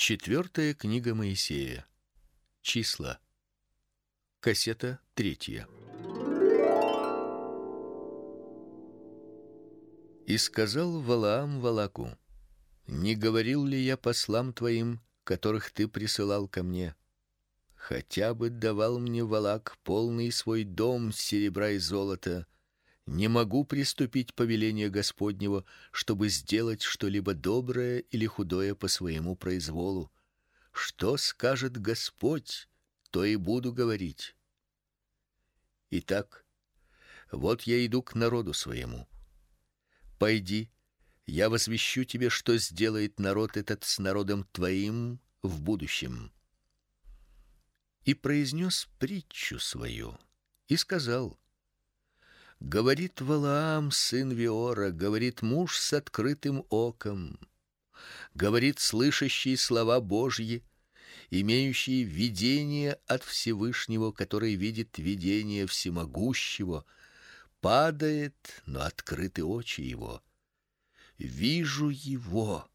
Четвертая книга Моисея. Числа. Кассета третья. И сказал Валаам Валаку: Не говорил ли я послам твоим, которых ты присылал ко мне? Хотя бы давал мне Валак полный свой дом серебра и золота, не могу приступить повеление Господнего, чтобы сделать что-либо доброе или худое по своему произволу. Что скажет Господь, то и буду говорить. Итак, вот я иду к народу своему. Пойди, я возвещу тебе, что сделает народ этот с народом твоим в будущем. И произнес притчу свою и сказал: Говорит Валаам, сын Виора, говорит муж с открытым оком, говорит слышащий слова Божьи, имеющий видение от Всевышнего, который видит видение всемогущего, падает, но открыты очи его. Вижу его,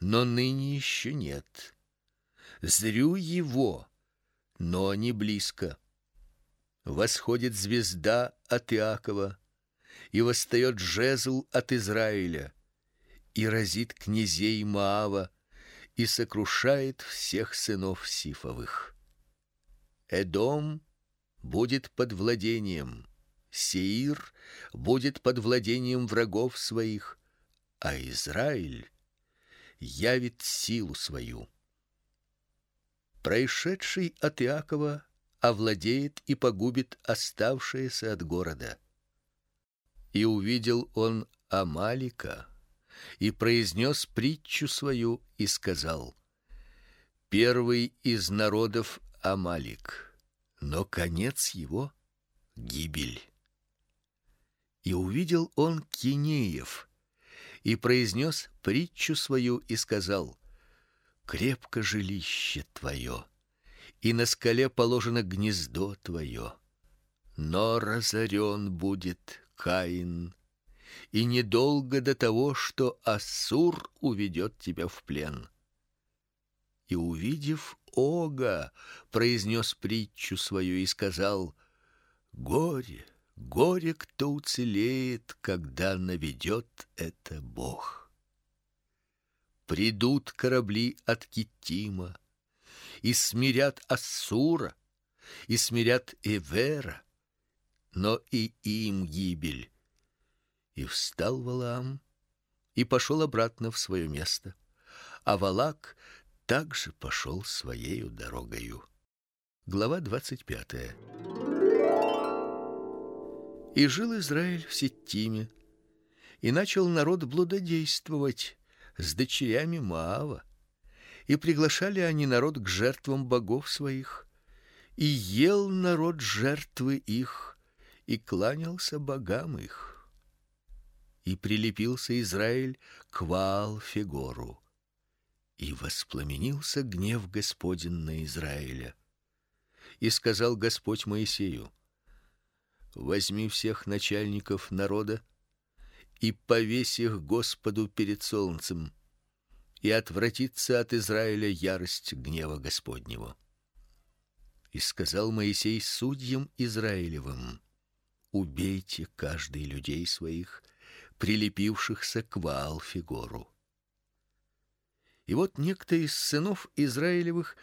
но ныне еще нет. Зрю его, но не близко восходит звезда от Иакова, и восстает жезл от Израиля, и разит князей Маава, и сокрушает всех сынов Сифовых. Эдом будет под владением, Сеир будет под владением врагов своих, а Израиль явит силу свою. Происшедший от Иакова овладеет и погубит оставшиеся от города. И увидел он Амалика и произнес притчу свою и сказал: Первый из народов Амалик, но конец его гибель. И увидел он Кинеев и произнес притчу свою и сказал: Крепко жилище твое и на скале положено гнездо твое. Но разорен будет Каин, и недолго до того, что Ассур уведет тебя в плен. И увидев Ога, произнес притчу свою и сказал: Горе, горе, кто уцелеет, когда наведет это Бог. Придут корабли от Китима, и смирят Ассура, и смирят Эвера, но и им гибель. И встал Валаам и пошел обратно в свое место, а Валак также пошел своей дорогою. Глава двадцать пятая. И жил Израиль в Ситтиме, и начал народ блудодействовать с дочерями Маава и приглашали они народ к жертвам богов своих, и ел народ жертвы их, и кланялся богам их. И прилепился Израиль к Ваал-Фегору, и воспламенился гнев Господень на Израиля. И сказал Господь Моисею: Возьми всех начальников народа и повесь их Господу перед солнцем и отвратится от Израиля ярость гнева Господнего. И сказал Моисей судьям Израилевым: убейте каждый людей своих, прилепившихся к Ваал-Фигору. И вот некто из сынов Израилевых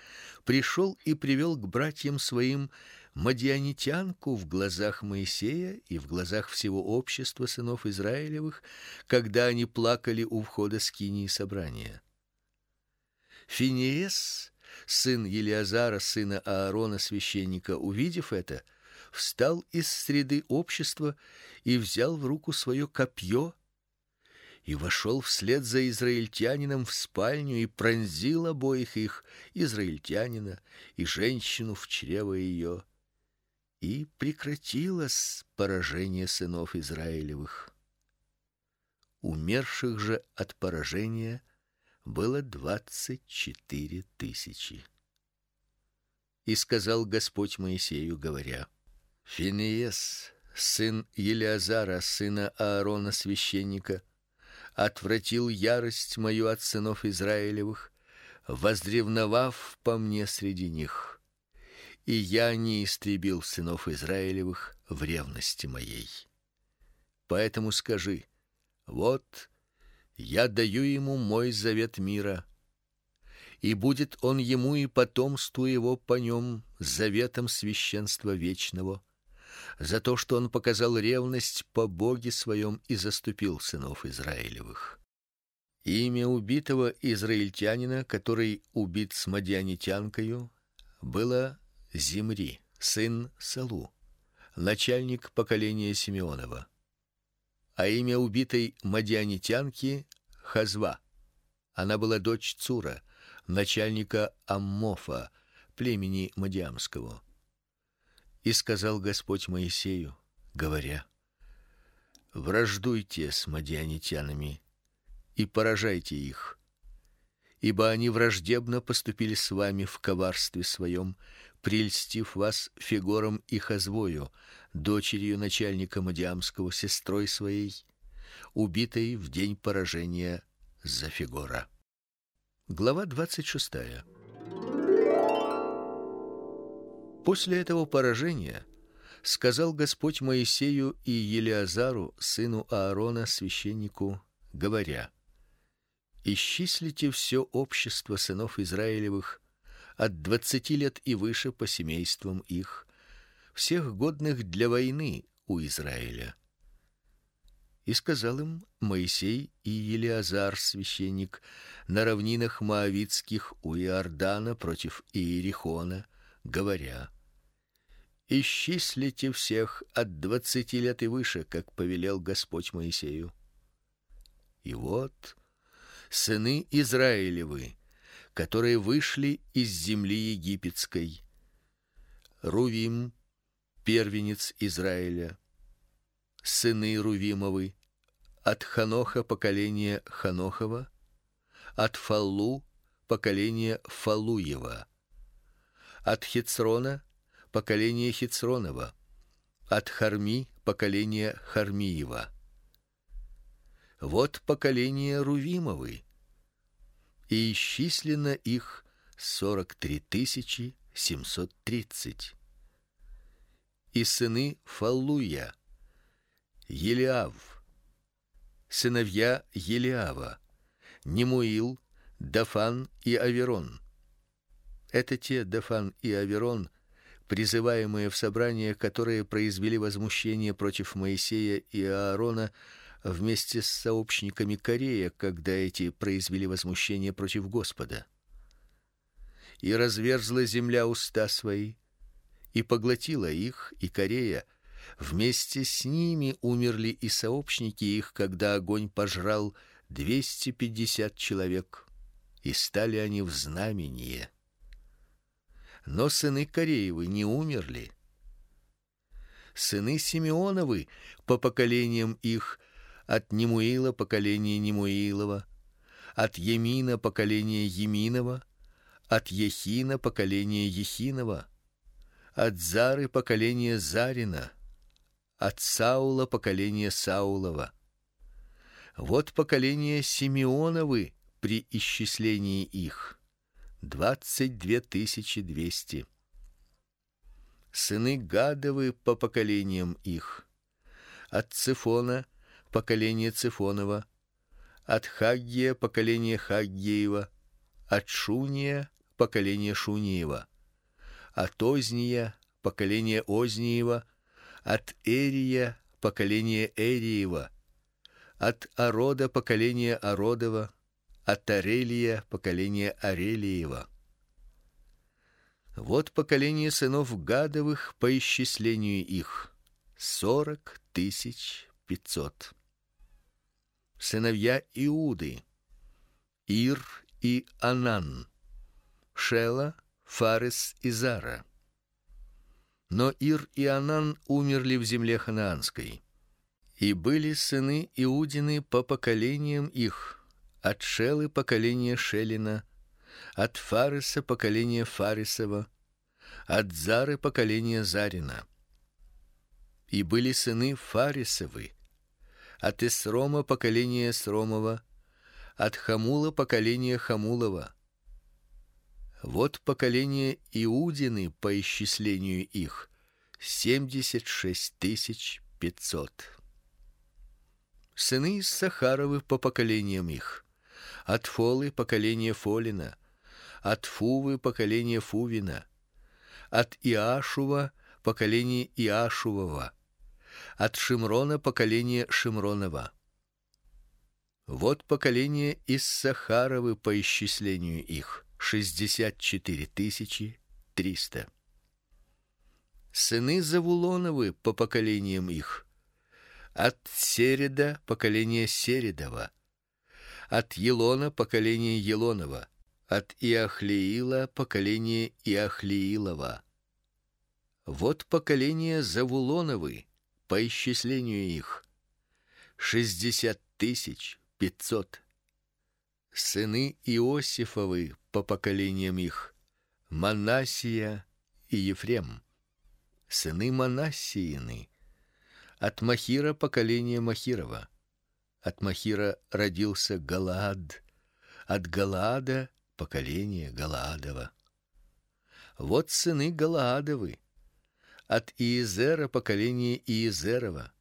пришел и привел к братьям своим мадианитянку в глазах Моисея и в глазах всего общества сынов Израилевых, когда они плакали у входа скинии собрания. Финиес, сын Елиазара, сына Аарона священника, увидев это, встал из среды общества и взял в руку свое копье и вошел вслед за израильтянином в спальню и пронзил обоих их, израильтянина и женщину в чрево ее, и прекратилось поражение сынов Израилевых. Умерших же от поражения было двадцать четыре тысячи. И сказал Господь Моисею, говоря: Финиес, сын Елиазара, сына Аарона священника, отвратил ярость мою от сынов Израилевых, возревновав по мне среди них, и я не истребил сынов Израилевых в ревности моей. Поэтому скажи: вот я даю ему мой завет мира, и будет он ему и потомству его по нем заветом священства вечного, за то, что он показал ревность по Боге своем и заступил сынов Израилевых. Имя убитого израильтянина, который убит с мадианитянкою, было Зимри, сын Салу, начальник поколения Симеонова. А имя убитой мадианитянки Хазва. Она была дочь Цура, начальника Аммофа, племени мадиамского. И сказал Господь Моисею, говоря: Враждуйте с мадианитянами и поражайте их, ибо они враждебно поступили с вами в коварстве своем, прельстив вас Фигором и Хазвою, дочерью начальника Мадиамского, сестрой своей, убитой в день поражения за Фигора. Глава двадцать шестая. После этого поражения сказал Господь Моисею и Елиазару, сыну Аарона, священнику, говоря: Исчислите все общество сынов Израилевых от двадцати лет и выше по семействам их, всех годных для войны у Израиля. И сказал им Моисей и Елиазар священник на равнинах моавитских у Иордана против Иерихона, говоря: Исчислите всех от двадцати лет и выше, как повелел Господь Моисею. И вот сыны Израилевы, которые вышли из земли египетской. Рувим, первенец Израиля, сыны Рувимовы, от Ханоха поколение Ханохова, от Фаллу поколение Фалуева, от Хицрона поколение Хицронова, от Харми поколение Хармиева. Вот поколение Рувимовы, и исчислено их сорок три тысячи семьсот тридцать. И сыны Фаллуя, Елиав, сыновья Елиава, Немуил, Дафан и Аверон. Это те Дафан и Аверон, призываемые в собрание, которые произвели возмущение против Моисея и Аарона вместе с сообщниками Корея, когда эти произвели возмущение против Господа. И разверзла земля уста свои, и поглотила их, и Корея, вместе с ними умерли и сообщники их, когда огонь пожрал двести пятьдесят человек, и стали они в знамение. Но сыны Кореевы не умерли. Сыны Симеоновы по поколениям их от Немуила поколение Немуилова, от Емина поколение Еминова, от Ехина поколение Ехинова, от Зары поколение Зарина, от Саула поколение Саулова. Вот поколение Симеоновы при исчислении их двадцать две тысячи двести. Сыны Гадовы по поколениям их от Цифона поколение Цифонова, от Хаггия поколение Хаггиева, от Шуния поколение Шуниева, от Озния поколение Озниева, от Эрия поколение Эриева, от Арода поколение Ародова, от Арелия поколение Арелиева. Вот поколение сынов Гадовых по исчислению их сорок тысяч пятьсот сыновья Иуды: Ир и Анан, Шела, Фарес и Зара. Но Ир и Анан умерли в земле ханаанской. И были сыны Иудины по поколениям их: от Шелы поколение Шелина, от Фареса поколение Фарисова, от Зары поколение Зарина. И были сыны Фарисовы: от Исрома поколение Сромова, от Хамула поколение Хамулова, Вот поколение Иудины по исчислению их семьдесят шесть тысяч пятьсот. Сыны из Сахаровы по поколениям их: от Фолы поколение Фолина, от Фувы поколение Фувина, от Иашува поколение Иашувова, от Шимрона поколение Шимронова. Вот поколение из Сахаровы по исчислению их шестьдесят четыре тысячи триста. Сыны Завулоновы по поколениям их: от Середа поколение Середова, от Елона поколение Елонова, от Иахлеила поколение Иахлеилова. Вот поколение Завулоновы по исчислению их. Шестьдесят тысяч пятьсот. Сыны Иосифовы по поколениям их: Манасия и Ефрем. Сыны Манассиины. От Махира поколение Махирова. От Махира родился Галаад. От Галаада поколение Галаадова. Вот сыны Галаадовы. От Иезера поколение Иезерова.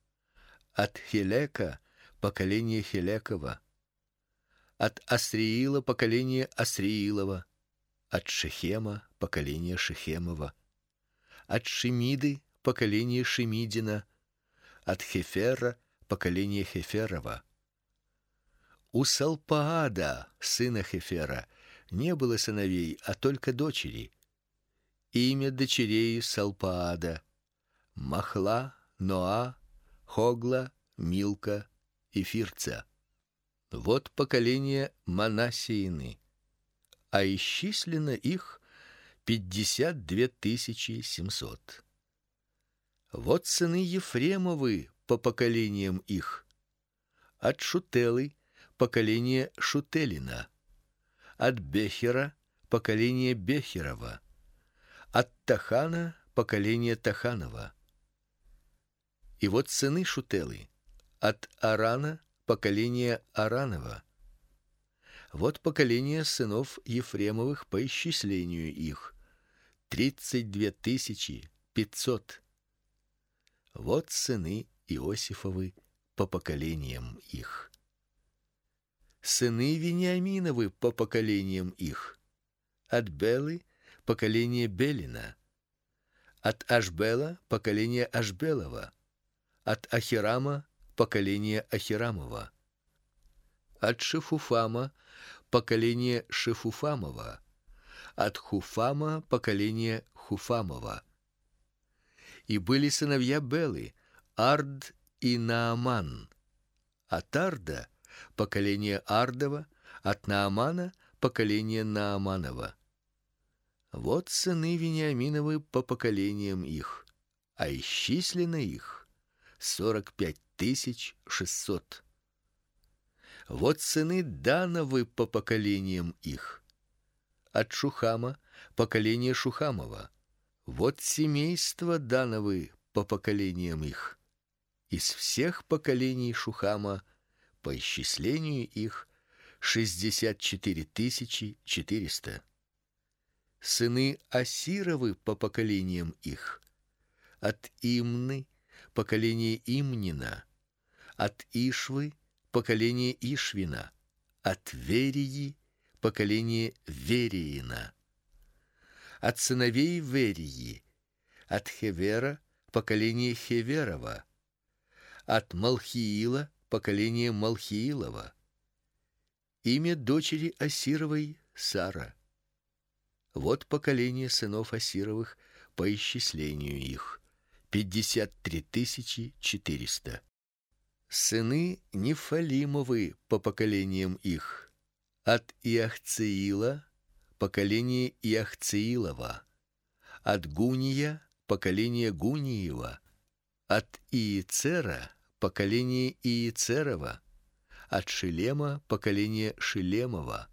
От Хелека поколение Хелекова от Асриила поколение Асриилова, от Шехема поколение Шехемова, от Шемиды поколение Шемидина, от Хефера поколение Хеферова. У Салпаада, сына Хефера, не было сыновей, а только дочери. Имя дочерей Салпаада: Махла, Ноа, Хогла, Милка и Фирца. Вот поколение Манасиины, а исчислено их пятьдесят две тысячи семьсот. Вот сыны Ефремовы по поколениям их. От Шутелы поколение Шутелина, от Бехера поколение Бехерова, от Тахана поколение Таханова. И вот сыны Шутелы от Арана поколение Аранова. Вот поколение сынов Ефремовых по исчислению их тридцать две тысячи пятьсот. Вот сыны Иосифовы по поколениям их. Сыны Вениаминовы по поколениям их. От Белы поколение Белина, от Ашбела поколение Ашбелова, от Ахирама поколение Ахирамова, от Шефуфама поколение Шефуфамова, от Хуфама поколение Хуфамова. И были сыновья Белы Ард и Нааман. От Арда поколение Ардова, от Наамана поколение Нааманова. Вот сыны Вениаминовы по поколениям их, а исчислено их сорок пять тысяч шестьсот. Вот сыны Дановы по поколениям их. От Шухама поколение Шухамова. Вот семейство Дановы по поколениям их. Из всех поколений Шухама по исчислению их шестьдесят четыре тысячи четыреста. Сыны Асировы по поколениям их. От Имны поколение Имнина, от Ишвы поколение Ишвина, от Верии поколение Вериина, от сыновей Верии, от Хевера поколение Хеверова, от Малхиила поколение Малхиилова. Имя дочери Асировой Сара. Вот поколение сынов Асировых по исчислению их пятьдесят три тысячи четыреста. Сыны Нефалимовы по поколениям их. От Иахцеила поколение Иахцеилова. От Гуния поколение Гуниева. От Иецера поколение Иецерова. От Шилема поколение Шилемова.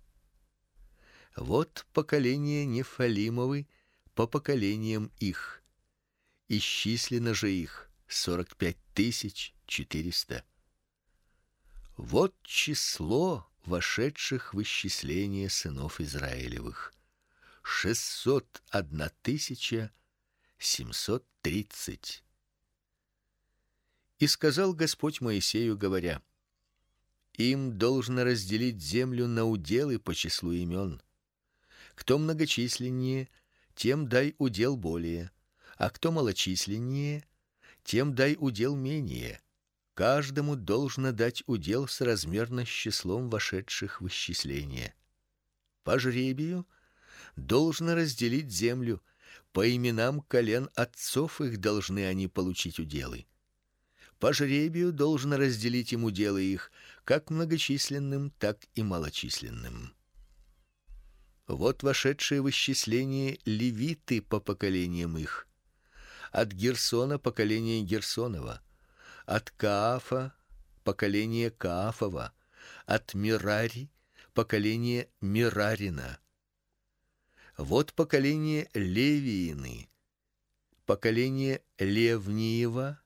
Вот поколение Нефалимовы по поколениям их исчислено же их сорок пять тысяч четыреста. Вот число вошедших в исчисление сынов Израилевых шестьсот одна тысяча семьсот тридцать. И сказал Господь Моисею, говоря: им должно разделить землю на уделы по числу имен. Кто многочисленнее, тем дай удел более, а кто малочисленнее, тем дай удел менее. Каждому должно дать удел соразмерно с числом вошедших в исчисление. По жребию должно разделить землю, по именам колен отцов их должны они получить уделы. По жребию должно разделить ему делы их, как многочисленным, так и малочисленным. Вот вошедшие в исчисление левиты по поколениям их. От Герсона поколение Герсонова, от Каафа поколение Каафова, от Мирари поколение Мирарина. Вот поколение Левиины, поколение Левниева,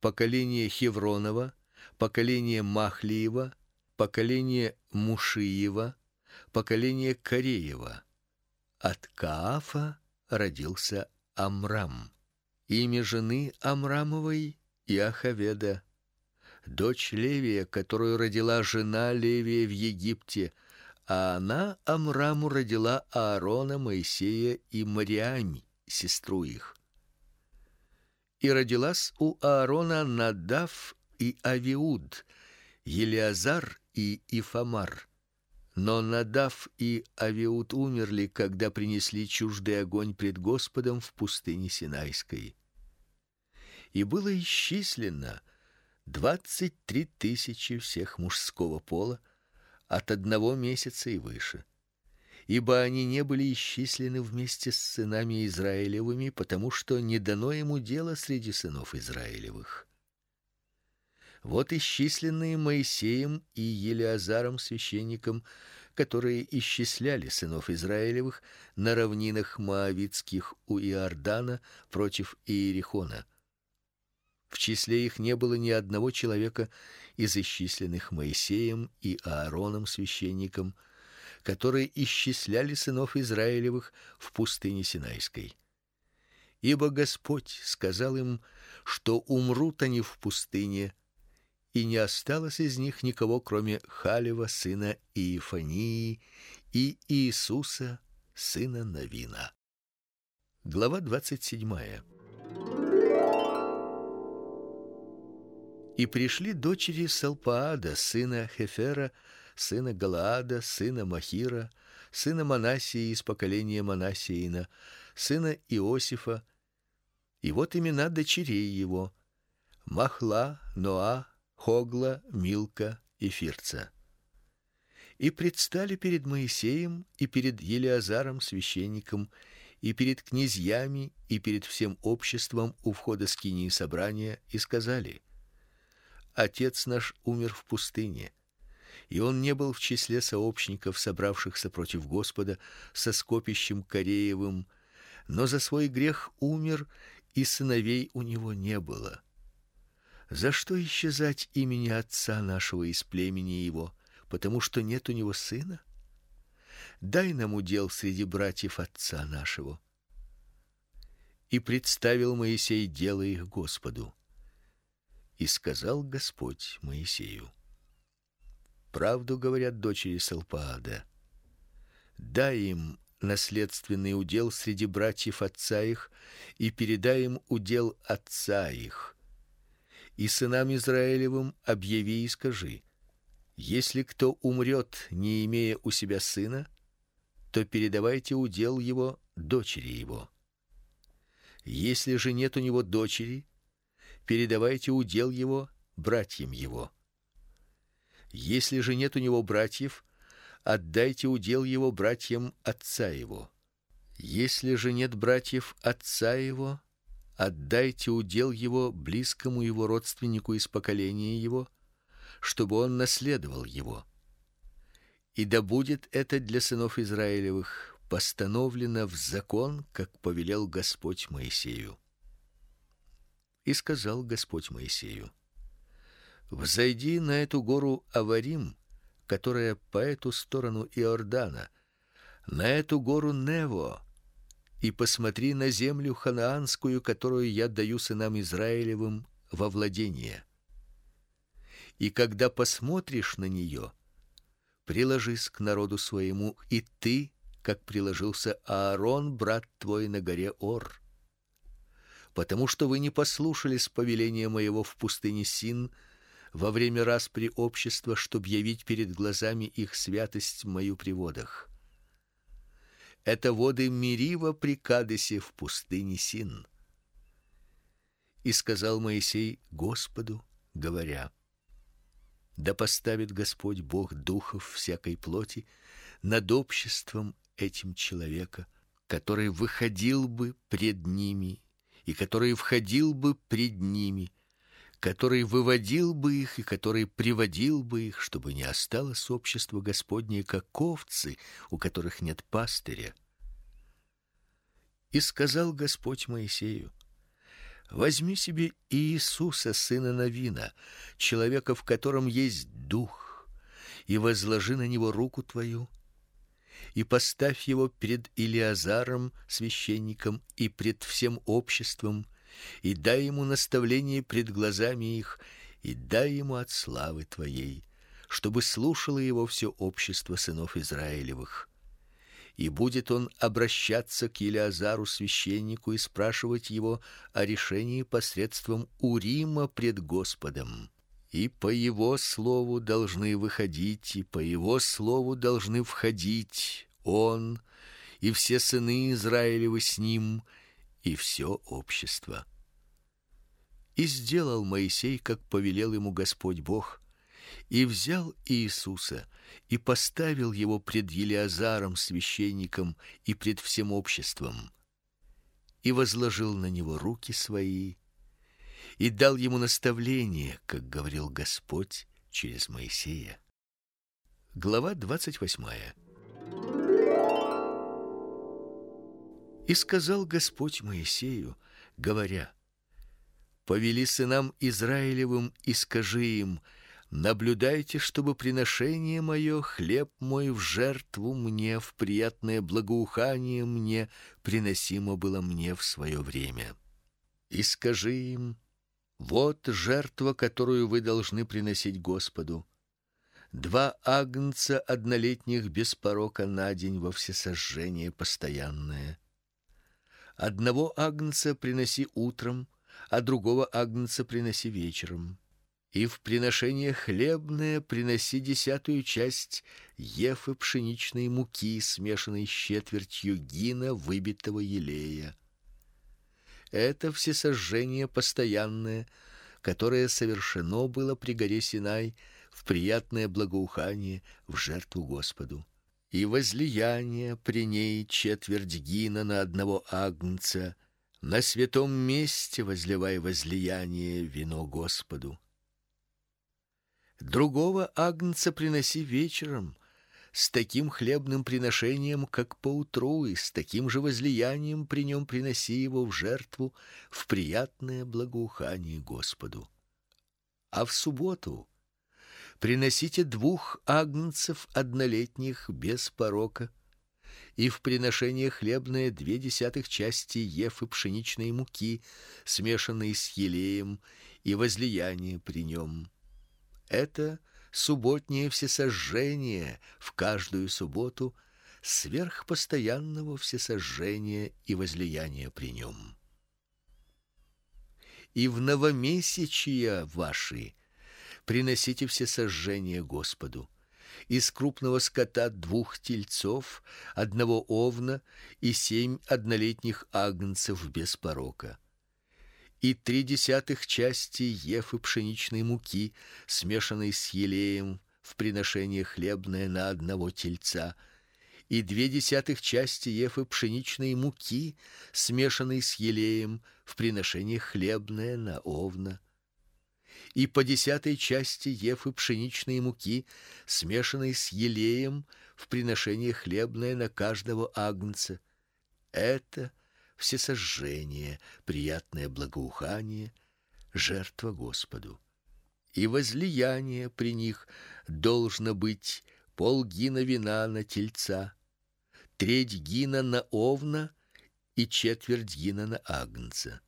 поколение Хевронова, поколение Махлиева, поколение Мушиева, поколение Кореева. От Каафа родился Амрам. Имя жены Амрамовой Иахаведа, дочь Левия, которую родила жена Левия в Египте, а она Амраму родила Аарона, Моисея и Мариами, сестру их. И родилась у Аарона Надав и Авиуд, Елиазар и Ифамар. Но Надав и Авиуд умерли, когда принесли чуждый огонь пред Господом в пустыне Синайской. И было исчислено двадцать три тысячи всех мужского пола от одного месяца и выше ибо они не были исчислены вместе с сынами Израилевыми, потому что не дано ему дело среди сынов Израилевых. Вот исчисленные Моисеем и Елиазаром священником, которые исчисляли сынов Израилевых на равнинах моавитских у Иордана против Иерихона. В числе их не было ни одного человека из исчисленных Моисеем и Аароном священником, которые исчисляли сынов Израилевых в пустыне Синайской. Ибо Господь сказал им, что умрут они в пустыне, и не осталось из них никого, кроме Халева сына Иефании и Иисуса сына Навина. Глава двадцать седьмая. И пришли дочери Салпаада, сына Хефера, сына Галаада, сына Махира, сына Манасии из поколения Манасиина, сына Иосифа. И вот имена дочерей его: Махла, Ноа, Хогла, Милка и Фирца. И предстали перед Моисеем и перед Елиазаром священником и перед князьями и перед всем обществом у входа скинии собрания и сказали: Отец наш умер в пустыне, и он не был в числе сообщников, собравшихся против Господа со скопищем Кореевым, но за свой грех умер, и сыновей у него не было. За что исчезать имени отца нашего из племени его, потому что нет у него сына? Дай нам удел среди братьев отца нашего. И представил Моисей дело их Господу. И сказал Господь Моисею: Правду говорят дочери Салпаада. Дай им наследственный удел среди братьев отца их и передай им удел отца их. И сынам Израилевым объяви и скажи: если кто умрет, не имея у себя сына, то передавайте удел его дочери его. Если же нет у него дочери, передавайте удел его братьям его. Если же нет у него братьев, отдайте удел его братьям отца его. Если же нет братьев отца его, отдайте удел его близкому его родственнику из поколения его, чтобы он наследовал его. И да будет это для сынов Израилевых постановлено в закон, как повелел Господь Моисею. И сказал Господь Моисею: Взойди на эту гору Аварим, которая по эту сторону Иордана, на эту гору Нево и посмотри на землю ханаанскую, которую я даю сынам Израилевым во владение. И когда посмотришь на нее, приложись к народу своему, и ты, как приложился Аарон, брат твой на горе Ор. Потому что вы не послушались повеления моего в пустыне Син во время распри общества, чтоб явить перед глазами их святость мою при водах. Это воды Мирива при Кадесе в пустыне Син. И сказал Моисей Господу, говоря: Да поставит Господь Бог духов всякой плоти над обществом этим человека, который выходил бы пред ними и который входил бы пред ними, который выводил бы их и который приводил бы их, чтобы не осталось общество Господне как овцы, у которых нет пастыря. И сказал Господь Моисею: Возьми себе Иисуса сына Навина, человека, в котором есть дух, и возложи на него руку твою, и поставь его перед Илиазаром, священником, и пред всем обществом, и дай ему наставление пред глазами их, и дай ему от славы твоей, чтобы слушало его все общество сынов Израилевых и будет он обращаться к Илиазару священнику и спрашивать его о решении посредством Урима пред Господом. И по его слову должны выходить, и по его слову должны входить он и все сыны Израилевы с ним, и все общество. И сделал Моисей, как повелел ему Господь Бог, и взял Иисуса и поставил его пред Елиазаром священником и пред всем обществом. И возложил на него руки свои и дал ему наставление, как говорил Господь через Моисея. Глава двадцать восьмая. И сказал Господь Моисею, говоря: Повели сынам Израилевым и скажи им: наблюдайте, чтобы приношение мое, хлеб мой в жертву мне, в приятное благоухание мне приносимо было мне в свое время. И скажи им: вот жертва, которую вы должны приносить Господу. Два агнца однолетних без порока на день во всесожжение постоянное. Одного агнца приноси утром, а другого агнца приноси вечером и в приношение хлебное приноси десятую часть ефы пшеничной муки, смешанной с четвертью гина выбитого елея. Это все сожжение постоянное, которое совершено было при горе Синай в приятное благоухание в жертву Господу. И возлияние при ней четверть гина на одного агнца, на святом месте возливай возлияние вино Господу Другого агнца приноси вечером, с таким хлебным приношением, как поутру, и с таким же возлиянием при нем приноси его в жертву в приятное благоухание Господу. А в субботу приносите двух агнцев однолетних без порока, и в приношение хлебное две десятых части ефы пшеничной муки, смешанной с елеем, и возлияние при нем это субботнее всесожжение в каждую субботу сверх постоянного всесожжения и возлияния при нем. И в новомесячия ваши приносите все сожжения Господу. Из крупного скота двух тельцов, одного овна и семь однолетних агнцев без порока. И три десятых части ефы пшеничной муки, смешанной с елеем в приношение хлебное на одного тельца, и две десятых части ефы пшеничной муки, смешанной с елеем в приношение хлебное на овна, и по десятой части ефы пшеничной муки, смешанной с елеем в приношение хлебное на каждого агнца. Это всесожжение, приятное благоухание, жертва Господу. И возлияние при них должно быть полгина вина на тельца, треть гина на овна и четверть гина на агнца.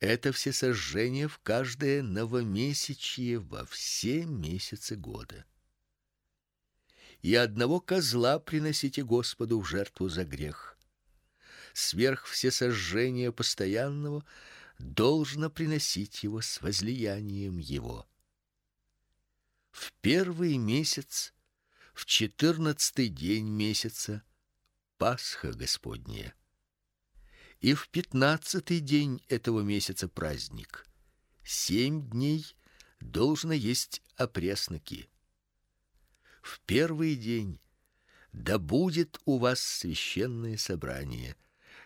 Это все сожжения в каждое новомесячье во все месяцы года. И одного козла приносите Господу в жертву за грех. Сверх все сожжения постоянного должно приносить его с возлиянием его. В первый месяц, в четырнадцатый день месяца Пасха Господняя. И в пятнадцатый день этого месяца праздник. Семь дней должно есть опресноки. В первый день да будет у вас священное собрание.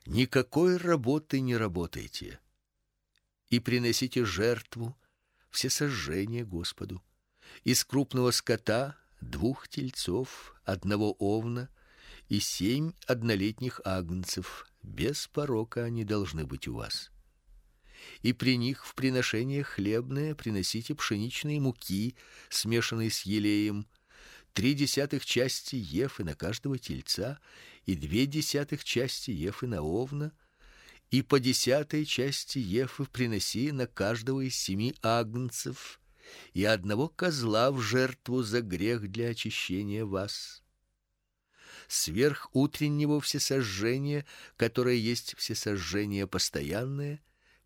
Никакой работы не работайте. И приносите жертву все сожжения Господу. Из крупного скота двух тельцов, одного овна и семь однолетних агнцев без порока они должны быть у вас. И при них в приношение хлебное приносите пшеничной муки, смешанной с елеем, три десятых части ефы на каждого тельца и две десятых части ефы на овна, и по десятой части ефы приноси на каждого из семи агнцев и одного козла в жертву за грех для очищения вас сверх утреннего всесожжения, которое есть всесожжение постоянное,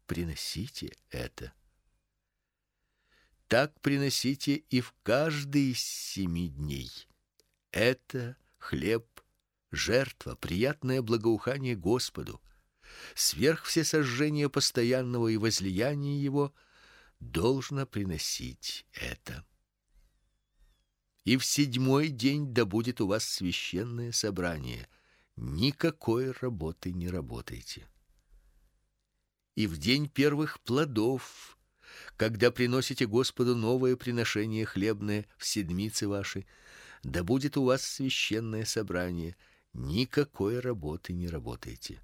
приносите это. Так приносите и в каждый из семи дней. Это хлеб, жертва, приятное благоухание Господу. Сверх всесожжения постоянного и возлияния его должно приносить это и в седьмой день да будет у вас священное собрание. Никакой работы не работайте. И в день первых плодов, когда приносите Господу новое приношение хлебное в седмицы ваши, да будет у вас священное собрание. Никакой работы не работайте.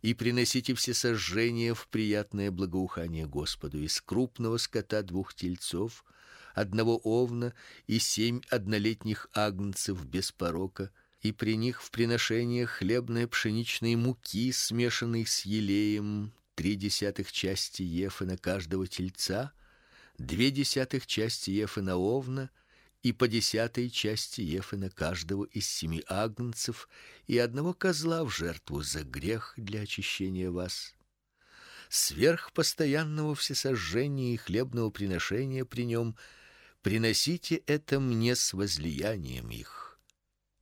И приносите все сожжения в приятное благоухание Господу из крупного скота двух тельцов – одного овна и семь однолетних агнцев без порока, и при них в приношениях хлебной пшеничной муки, смешанной с елеем, три десятых части ефы на каждого тельца, две десятых части ефы на овна и по десятой части ефы на каждого из семи агнцев и одного козла в жертву за грех для очищения вас. Сверх постоянного всесожжения и хлебного приношения при нем приносите это мне с возлиянием их.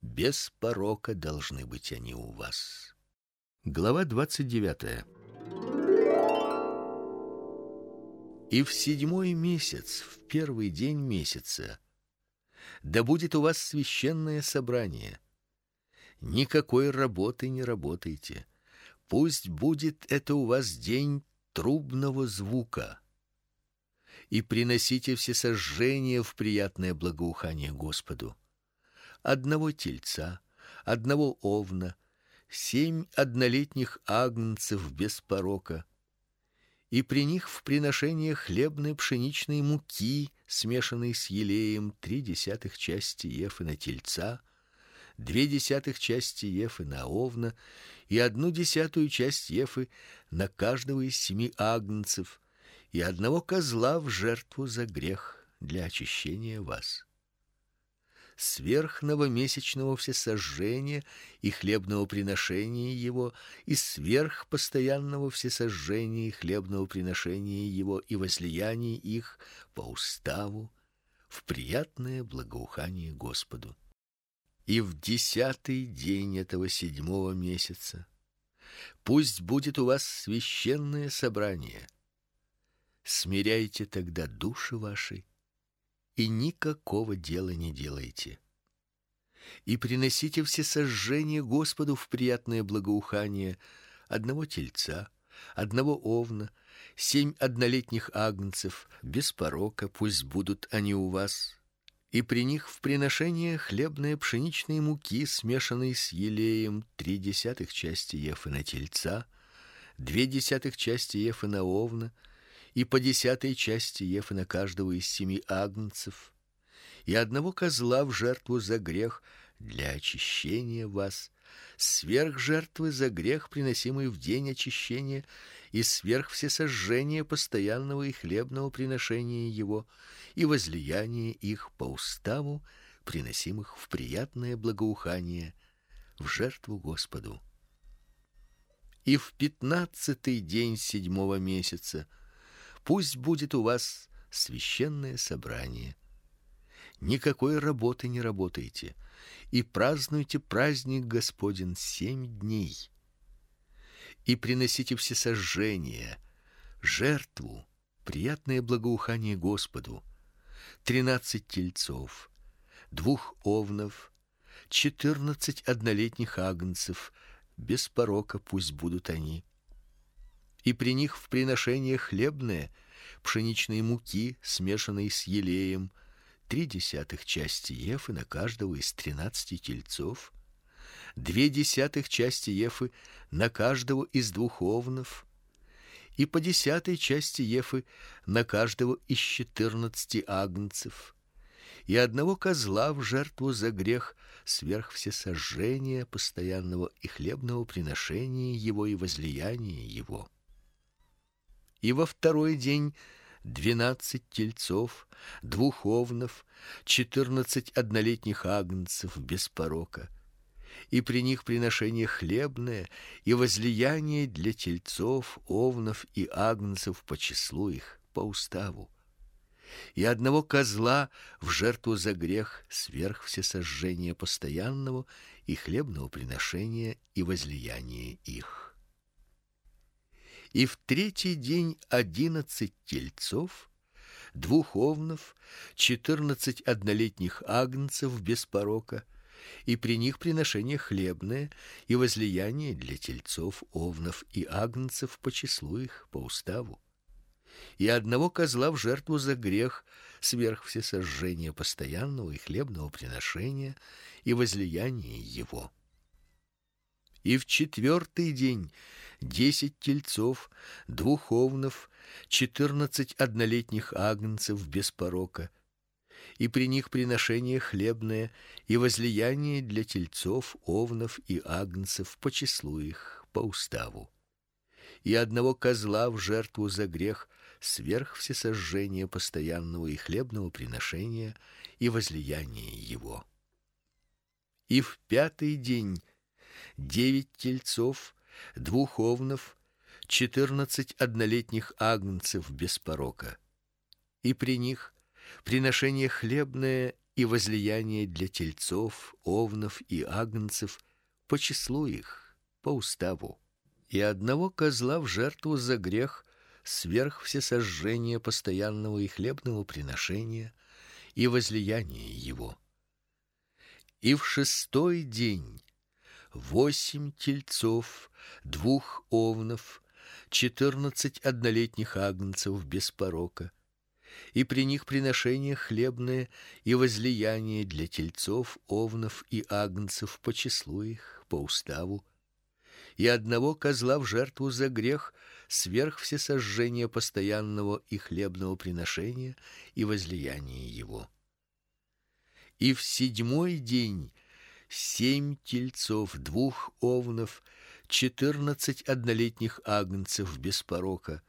Без порока должны быть они у вас. Глава двадцать девятая. И в седьмой месяц, в первый день месяца, да будет у вас священное собрание. Никакой работы не работайте. Пусть будет это у вас день трубного звука и приносите все сожжения в приятное благоухание Господу. Одного тельца, одного овна, семь однолетних агнцев без порока, и при них в приношение хлебной пшеничной муки, смешанной с елеем, три десятых части ефы на тельца, две десятых части ефы на овна и одну десятую часть ефы на каждого из семи агнцев и одного козла в жертву за грех для очищения вас. Сверх новомесячного всесожжения и хлебного приношения его, и сверх постоянного всесожжения и хлебного приношения его и возлияния их по уставу в приятное благоухание Господу. И в десятый день этого седьмого месяца пусть будет у вас священное собрание – смиряйте тогда души ваши и никакого дела не делайте. И приносите все сожжения Господу в приятное благоухание одного тельца, одного овна, семь однолетних агнцев без порока, пусть будут они у вас. И при них в приношение хлебные пшеничные муки, смешанные с елеем, три десятых части ефы на тельца, две десятых части ефы на овна, и по десятой части ефы на каждого из семи агнцев, и одного козла в жертву за грех для очищения вас, сверх жертвы за грех, приносимой в день очищения, и сверх всесожжения постоянного и хлебного приношения его и возлияния их по уставу, приносимых в приятное благоухание в жертву Господу. И в пятнадцатый день седьмого месяца пусть будет у вас священное собрание. Никакой работы не работайте, и празднуйте праздник Господень семь дней. И приносите все сожжения, жертву, приятное благоухание Господу, тринадцать тельцов, двух овнов, четырнадцать однолетних агнцев, без порока пусть будут они. И при них в приношение хлебное – пшеничной муки, смешанной с елеем, три десятых части ефы на каждого из тринадцати тельцов, две десятых части ефы на каждого из двух овнов и по десятой части ефы на каждого из четырнадцати агнцев и одного козла в жертву за грех сверх всесожжения постоянного и хлебного приношения его и возлияния его и во второй день двенадцать тельцов, двух овнов, четырнадцать однолетних агнцев без порока, и при них приношение хлебное и возлияние для тельцов, овнов и агнцев по числу их, по уставу, и одного козла в жертву за грех сверх всесожжения постоянного и хлебного приношения и возлияния их и в третий день одиннадцать тельцов, двух овнов, четырнадцать однолетних агнцев без порока, и при них приношение хлебное и возлияние для тельцов, овнов и агнцев по числу их по уставу. И одного козла в жертву за грех сверх всесожжения постоянного и хлебного приношения и возлияния его. И в четвертый день десять тельцов, двух овнов, четырнадцать однолетних агнцев без порока, и при них приношение хлебное и возлияние для тельцов, овнов и агнцев по числу их, по уставу. И одного козла в жертву за грех сверх всесожжения постоянного и хлебного приношения и возлияния его. И в пятый день девять тельцов, двух овнов, четырнадцать однолетних агнцев без порока. И при них приношение хлебное и возлияние для тельцов, овнов и агнцев по числу их, по уставу. И одного козла в жертву за грех сверх всесожжения постоянного и хлебного приношения и возлияния его. И в шестой день восемь тельцов, двух овнов, четырнадцать однолетних агнцев без порока, и при них приношение хлебное и возлияние для тельцов, овнов и агнцев по числу их, по уставу, и одного козла в жертву за грех сверх всесожжения постоянного и хлебного приношения и возлияния его. И в седьмой день семь тельцов, двух овнов, четырнадцать однолетних агнцев без порока,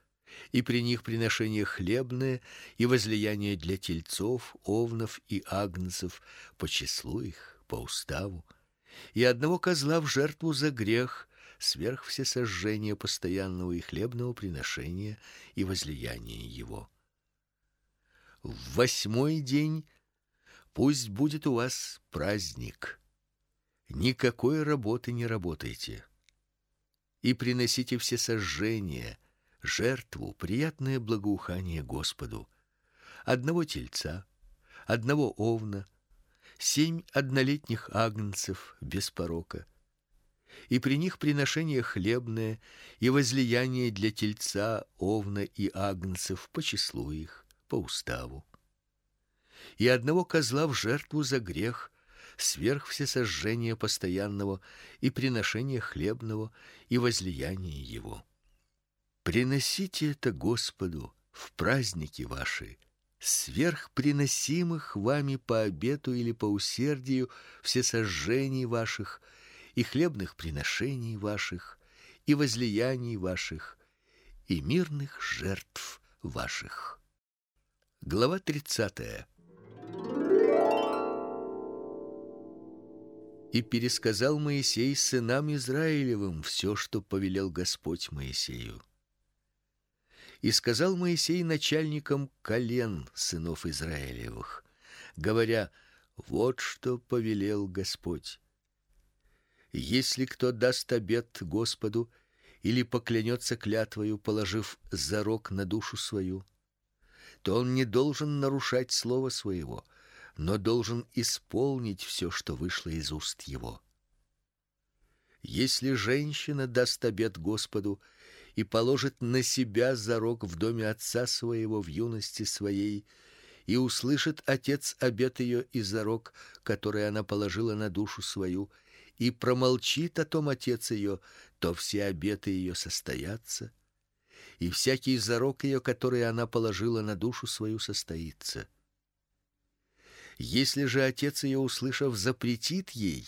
и при них приношение хлебное и возлияние для тельцов, овнов и агнцев по числу их, по уставу, и одного козла в жертву за грех сверх всесожжения постоянного и хлебного приношения и возлияния его. В восьмой день пусть будет у вас праздник никакой работы не работайте. И приносите все сожжения, жертву, приятное благоухание Господу. Одного тельца, одного овна, семь однолетних агнцев без порока. И при них приношение хлебное и возлияние для тельца, овна и агнцев по числу их, по уставу. И одного козла в жертву за грех – сверх всесожжения постоянного и приношения хлебного и возлияния его. Приносите это Господу в праздники ваши сверх приносимых вами по обету или по усердию все сожжений ваших и хлебных приношений ваших и возлияний ваших и мирных жертв ваших. Глава 30. И пересказал Моисей сынам Израилевым все, что повелел Господь Моисею. И сказал Моисей начальникам колен сынов Израилевых, говоря: вот что повелел Господь. Если кто даст обет Господу или поклянется клятвою, положив зарок на душу свою, то он не должен нарушать слово своего, но должен исполнить все, что вышло из уст его. Если женщина даст обет Господу и положит на себя зарок в доме отца своего в юности своей, и услышит отец обет ее и зарок, который она положила на душу свою, и промолчит о том отец ее, то все обеты ее состоятся, и всякий зарок ее, который она положила на душу свою, состоится. Если же отец ее, услышав, запретит ей,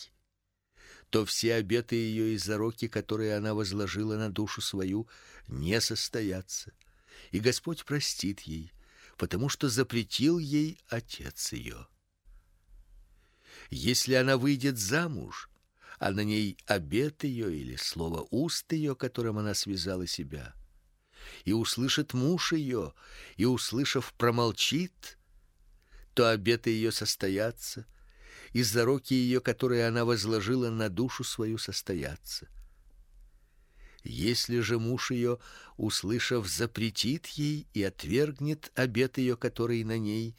то все обеты ее и зароки, которые она возложила на душу свою, не состоятся, и Господь простит ей, потому что запретил ей отец ее. Если она выйдет замуж, а на ней обет ее или слово уст ее, которым она связала себя, и услышит муж ее, и услышав промолчит, то обеты ее состоятся, и зароки ее, которые она возложила на душу свою, состоятся. Если же муж ее, услышав, запретит ей и отвергнет обет ее, который на ней,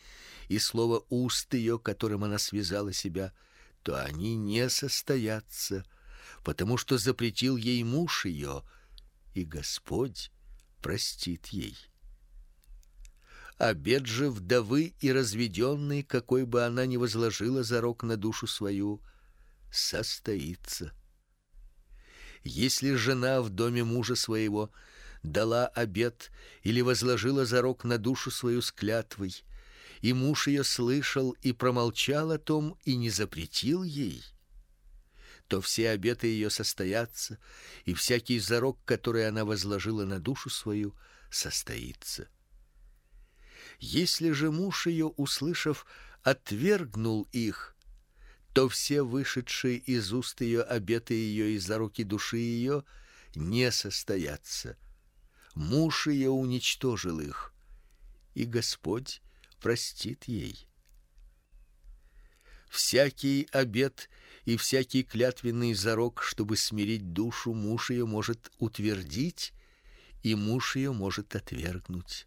и слово уст ее, которым она связала себя, то они не состоятся, потому что запретил ей муж ее, и Господь простит ей. Обет же вдовы и разведенной, какой бы она ни возложила зарок на душу свою, состоится. Если жена в доме мужа своего дала обет или возложила зарок на душу свою с клятвой, и муж ее слышал и промолчал о том и не запретил ей, то все обеты ее состоятся, и всякий зарок, который она возложила на душу свою, состоится. Если же муж ее, услышав, отвергнул их, то все вышедшие из уст ее обеты ее из руки души ее не состоятся. Муж ее уничтожил их, и Господь простит ей. Всякий обет и всякий клятвенный зарок, чтобы смирить душу, муж ее может утвердить, и муж ее может отвергнуть.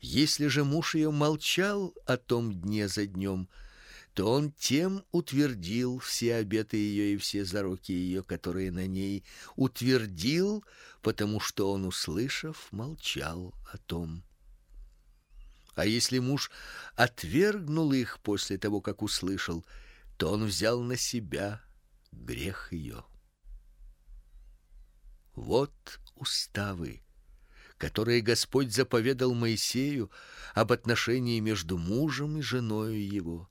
Если же муж ее молчал о том дне за днем, то он тем утвердил все обеты ее и все зароки ее, которые на ней, утвердил, потому что он, услышав, молчал о том. А если муж отвергнул их после того, как услышал, то он взял на себя грех ее. Вот уставы которые Господь заповедал Моисею об отношении между мужем и женой его,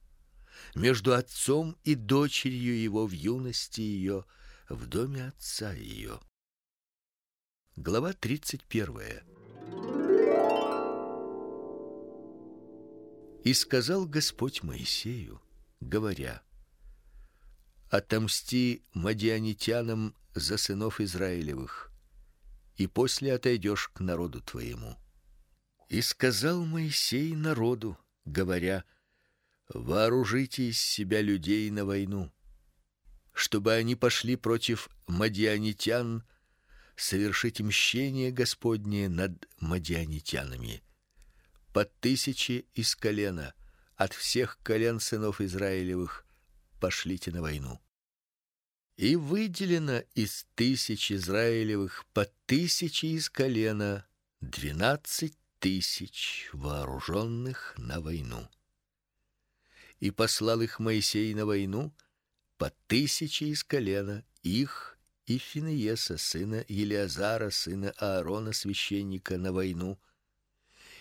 между отцом и дочерью его в юности ее в доме отца ее. Глава тридцать первая. И сказал Господь Моисею, говоря: Отомсти мадианитянам за сынов Израилевых и после отойдешь к народу твоему. И сказал Моисей народу, говоря: Вооружите из себя людей на войну, чтобы они пошли против мадианитян, совершить мщение Господне над мадианитянами. По тысяче из колена от всех колен сынов Израилевых пошлите на войну. И выделено из тысяч израилевых по тысяче из колена двенадцать тысяч вооруженных на войну. И послал их Моисей на войну по тысяче из колена их и Финееса сына Елиазара сына Аарона священника на войну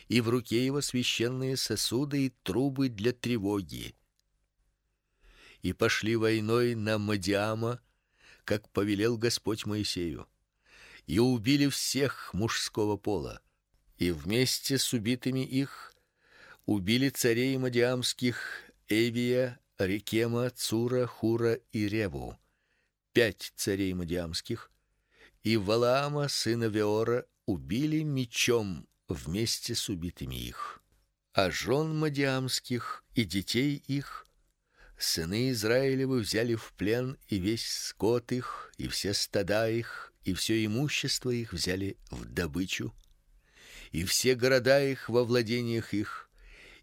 и в руке его священные сосуды и трубы для тревоги. И пошли войной на Мадиама, как повелел Господь Моисею, и убили всех мужского пола, и вместе с убитыми их убили царей мадиамских Эвия, Рекема, Цура, Хура и Реву, пять царей мадиамских, и Валаама сына Веора убили мечом вместе с убитыми их. А жен мадиамских и детей их сыны Израилевы взяли в плен и весь скот их, и все стада их, и все имущество их взяли в добычу, и все города их во владениях их,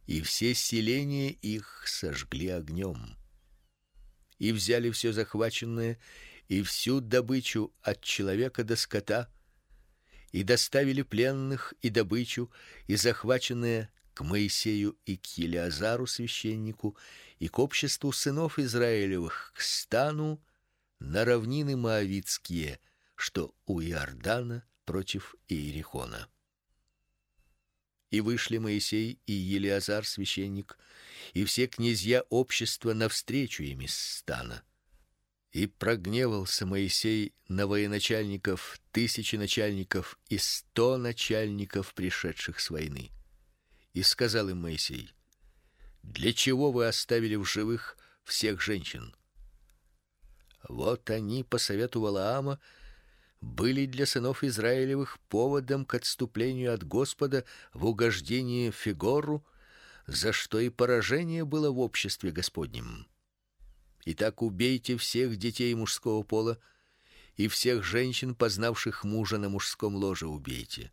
и все селения их сожгли огнем. И взяли все захваченное и всю добычу от человека до скота, и доставили пленных и добычу и захваченное к Моисею и к Елиазару священнику и к обществу сынов Израилевых к стану на равнины моавитские, что у Иордана против Иерихона. И вышли Моисей и Елиазар священник и все князья общества навстречу им из стана. И прогневался Моисей на военачальников, тысячи начальников и сто начальников, пришедших с войны. И сказал им Моисей: Для чего вы оставили в живых всех женщин? Вот они по совету Валаама были для сынов Израилевых поводом к отступлению от Господа в угождение Фигору, за что и поражение было в обществе Господнем. Итак, убейте всех детей мужского пола и всех женщин, познавших мужа на мужском ложе, убейте.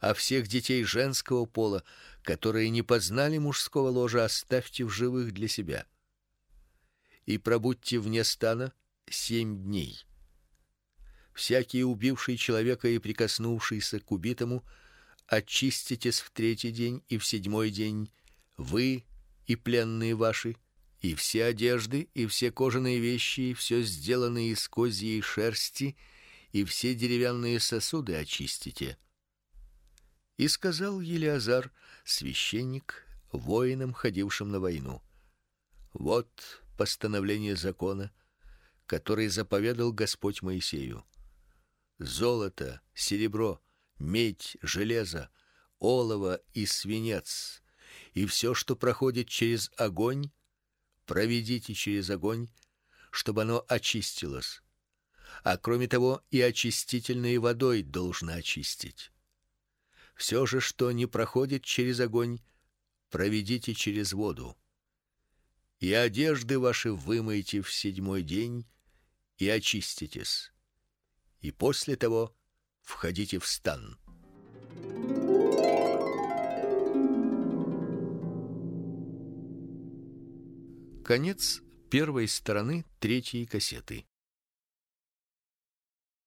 А всех детей женского пола, которые не познали мужского ложа, оставьте в живых для себя. И пробудьте вне стана семь дней всякий убивший человека и прикоснувшийся к убитому очиститесь в третий день и в седьмой день вы и пленные ваши и все одежды и все кожаные вещи и все сделанное из козьей шерсти и все деревянные сосуды очистите. И сказал Елиазар, священник, воинам, ходившим на войну: Вот постановление закона, который заповедал Господь Моисею золото, серебро, медь, железо, олово и свинец, и все, что проходит через огонь, проведите через огонь, чтобы оно очистилось. А кроме того, и очистительной водой должно очистить. Все же, что не проходит через огонь, проведите через воду. И одежды ваши вымойте в седьмой день и очиститесь и после того входите в стан. Конец первой стороны третьей кассеты.